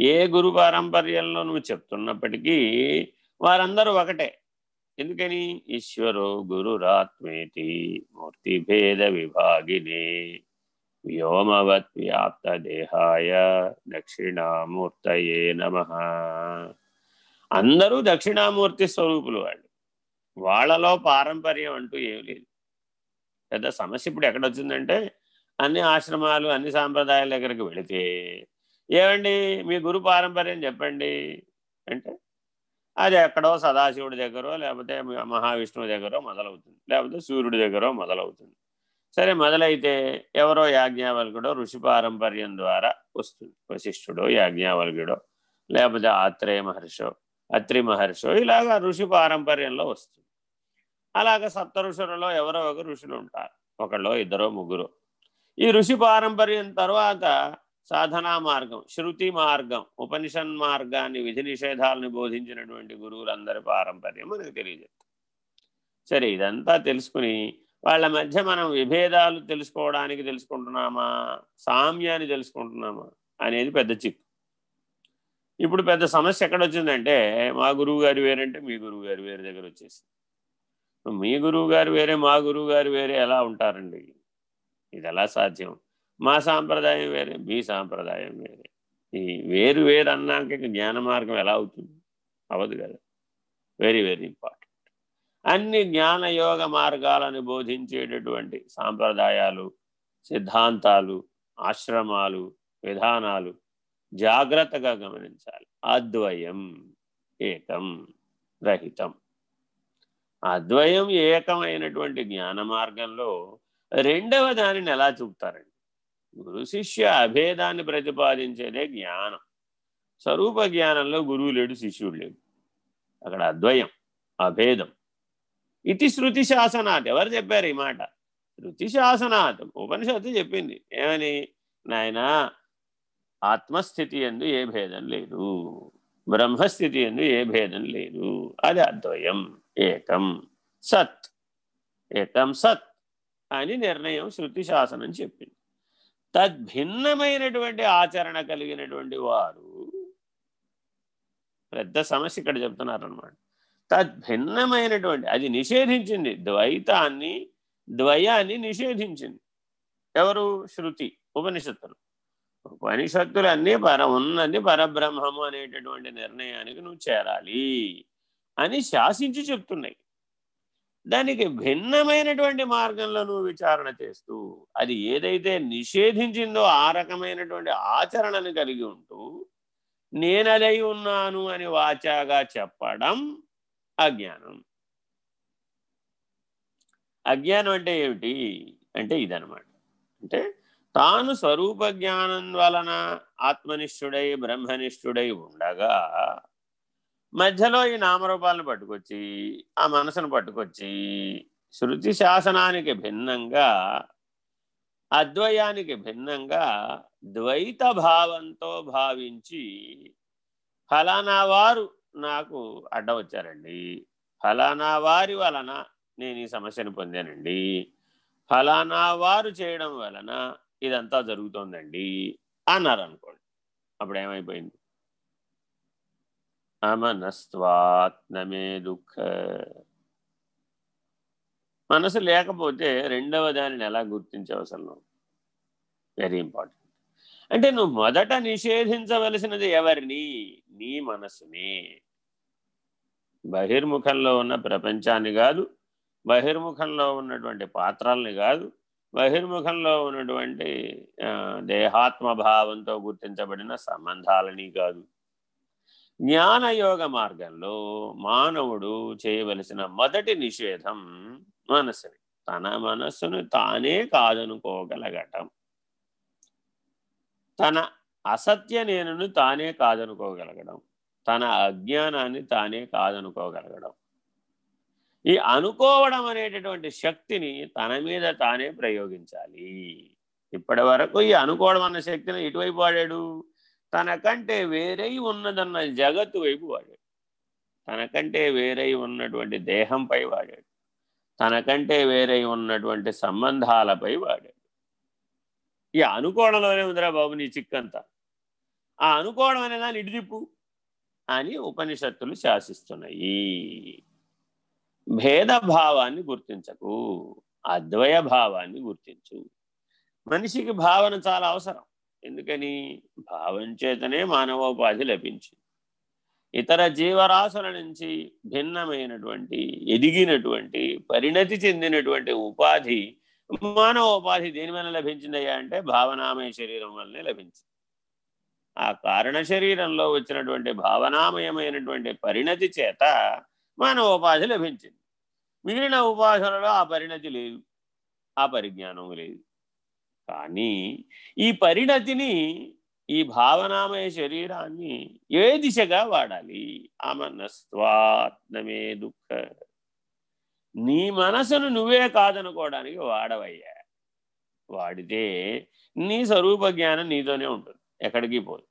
ఏ గురు పారంపర్యంలో నువ్వు చెప్తున్నప్పటికీ వారందరూ ఒకటే. ఎందుకని? ఈశ్వరో గురురాత్మేతి మూర్తి భేద విభాగినే వ్యోమవత్ వ్యాప్త దేహాయ దక్షిణామూర్తయే నమ. అందరూ దక్షిణామూర్తి స్వరూపులు వాళ్ళు. వాళ్ళలో పారంపర్యం అంటూ ఏం లేదు. పెద్ద సమస్య ఇప్పుడు ఎక్కడొచ్చిందంటే అన్ని ఆశ్రమాలు అన్ని సాంప్రదాయాల దగ్గరికి వెళితే ఏమండి? మీ గురు పారంపర్యం చెప్పండి. అంటే అది ఎక్కడో సదాశివుడి దగ్గరో లేకపోతే మహావిష్ణువు దగ్గరో మొదలవుతుంది. లేకపోతే సూర్యుడి దగ్గరో మొదలవుతుంది. సరే మొదలైతే ఎవరో యాజ్ఞావల్కుడో ఋషి పారంపర్యం ద్వారా వస్తుంది. వశిష్ఠుడో యాజ్ఞావల్కుడో లేకపోతే ఆత్రేయ మహర్షో అత్రి మహర్షో ఇలాగా ఋషి పారంపర్యంలో వస్తుంది. అలాగ సప్త ఋషులలో ఎవరో ఒక ఋషులు ఉంటారు. ఒకళ్ళో ఇద్దరో ముగ్గురు. ఈ ఋషి పారంపర్యం తర్వాత సాధనా మార్గం శృతి మార్గం ఉపనిషన్ మార్గాన్ని విధి నిషేధాలను బోధించినటువంటి గురువులందరి పారంపర్యం మనకు తెలియజేస్తాం సరే ఇదంతా తెలుసుకుని వాళ్ళ మధ్య మనం విభేదాలు తెలుసుకోవడానికి తెలుసుకుంటున్నామా సామ్యాన్ని తెలుసుకుంటున్నామా అనేది పెద్ద చిక్కు. ఇప్పుడు పెద్ద సమస్య ఎక్కడ వచ్చిందంటే మా గురువు గారు వేరంటే మీ గురువు గారు వేరే దగ్గర వచ్చేసి మీ గురువు గారు వేరే మా గురువు గారు వేరే ఎలా ఉంటారండి? ఇది ఎలా సాధ్యం? మా సాంప్రదాయం వేరే మీ సాంప్రదాయం వేరే. ఈ వేరు వేరు అన్నాక జ్ఞాన మార్గం ఎలా అవుతుంది? అవదు కదా. వెరీ వెరీ ఇంపార్టెంట్ అన్ని జ్ఞాన యోగ మార్గాలను బోధించేటటువంటి సాంప్రదాయాలు సిద్ధాంతాలు ఆశ్రమాలు విధానాలు జాగ్రత్తగా గమనించాలి. అద్వయం ఏకం రహితం. అద్వయం ఏకమైనటువంటి జ్ఞాన మార్గంలో రెండవ దానిని ఎలా చూపుతారండి? గురు శిష్య అభేదాన్ని ప్రతిపాదించేదే జ్ఞానం. స్వరూప జ్ఞానంలో గురువు లేడు శిష్యుడు లేడు. అక్కడ అద్వయం అభేదం. ఇది శృతి శాసనాత్. ఎవరు చెప్పారు ఈ మాట? శృతి శాసనాత్. ఉపనిషత్తు చెప్పింది. ఏమని? నాయన ఆత్మస్థితి ఎందు ఏ భేదం లేదు. బ్రహ్మస్థితి ఎందు ఏ భేదం లేదు. అది అద్వయం. ఏకం సత్. ఏకం సత్ అని నిర్ణయం శృతి శాసనం చెప్పింది. తద్భిన్నమైనటువంటి ఆచరణ కలిగినటువంటి వారు. పెద్ద సమస్య ఇక్కడ చెప్తున్నారనమాట తద్భిన్నమైనటువంటి అది నిషేధించింది. ద్వైతాన్ని ద్వయాన్ని నిషేధించింది. ఎవరు? శృతి ఉపనిషత్తులు. ఉపనిషత్తులన్నీ పర ఉన్నది పరబ్రహ్మము అనేటటువంటి నిర్ణయానికి నువ్వు చేరాలి అని శాసించి చెప్తున్నాయి. దానికి భిన్నమైనటువంటి మార్గంలో నువ్వు విచారణ చేస్తూ అది ఏదైతే నిషేధించిందో ఆ రకమైనటువంటి ఆచరణను కలిగి ఉంటూ నేనదై ఉన్నాను అని వాచాగా చెప్పడం అజ్ఞానం. అజ్ఞానం అంటే ఏమిటి? అంటే ఇదనమాట అంటే తాను స్వరూప జ్ఞానం వలన ఆత్మనిష్ఠుడై బ్రహ్మనిష్ఠుడై ఉండగా మధ్యలో ఈ నామరూపాలను పట్టుకొచ్చి ఆ మనసును పట్టుకొచ్చి శృతి శాసనానికి భిన్నంగా అద్వయానికి భిన్నంగా ద్వైత భావంతో భావించి ఫలానా వారు నాకు అడ్డ వచ్చారండి ఫలానా వారి వలన నేను ఈ సమస్యను పొందానండి. ఫలానా వారు చేయడం వలన ఇదంతా జరుగుతోందండి అన్నారు అనుకోండి అప్పుడు ఏమైపోయింది అమనస్వాత్నమే దుఃఖ మనసు లేకపోతే రెండవ దానిని ఎలా గుర్తించవసరం వెరీ ఇంపార్టెంట్ అంటే నువ్వు మొదట నిషేధించవలసినది ఎవరిని? నీ మనసుని. బహిర్ముఖంలో ఉన్న ప్రపంచాన్ని కాదు బహిర్ముఖంలో ఉన్నటువంటి పాత్రల్ని కాదు బహిర్ముఖంలో ఉన్నటువంటి దేహాత్మ భావంతో గుర్తించబడిన సంబంధాలని కాదు. జ్ఞానయోగ మార్గంలో మానవుడు చేయవలసిన మొదటి నిషేధం మనస్సుని. తన మనస్సును తానే కాదనుకోగలగటం. తన అసత్య నేనును తానే కాదనుకోగలగడం. తన అజ్ఞానాన్ని తానే కాదనుకోగలగడం. ఈ అనుకోవడం అనేటటువంటి శక్తిని తన మీద తానే ప్రయోగించాలి. ఇప్పటి వరకు ఈ అనుకోవడం అన్న శక్తిని ఇటువైపు వాడాడు? తనకంటే వేరై ఉన్నదన్న జగత్తు వైపు వాడాడు. తనకంటే వేరై ఉన్నటువంటి దేహంపై వాడాడు. తనకంటే వేరై ఉన్నటువంటి సంబంధాలపై వాడాడు. ఈ అనుకోవడంలోనే ఉందిరా బాబు నీ చిక్కంతా. ఆ అనుకోవడం అనే దాన్ని ఇడిదిప్పు అని ఉపనిషత్తులు శాసిస్తున్నాయి. భేదభావాన్ని గుర్తించకు అద్వయ భావాన్ని గుర్తించు. మనిషికి భావన చాలా అవసరం. ఎందుకని? భావం చేతనే మానవోపాధి లభించింది. ఇతర జీవరాశుల నుంచి భిన్నమైనటువంటి ఎదిగినటువంటి పరిణతి చెందినటువంటి ఉపాధి మానవోపాధి దేని వల్ల లభించిందయ్యా అంటే భావనామయ శరీరం వల్లనే లభించింది. ఆ కారణ శరీరంలో వచ్చినటువంటి భావనామయమైనటువంటి పరిణతి చేత మానవ ఉపాధి లభించింది. మిగిలిన ఉపాధులలో ఆ పరిణతి లేదు ఆ పరిజ్ఞానం లేదు. కానీ ఈ పరిణతిని ఈ భావనామయ శరీరాన్ని ఏ దిశగా వాడాలి? అమనస్వాత్మమే దుఃఖ. నీ మనసును నువ్వే కాదనుకోవడానికి వాడవయ్యా. వాడితే నీ స్వరూప జ్ఞానం నీతోనే ఉంటుంది. ఎక్కడికి పోదు.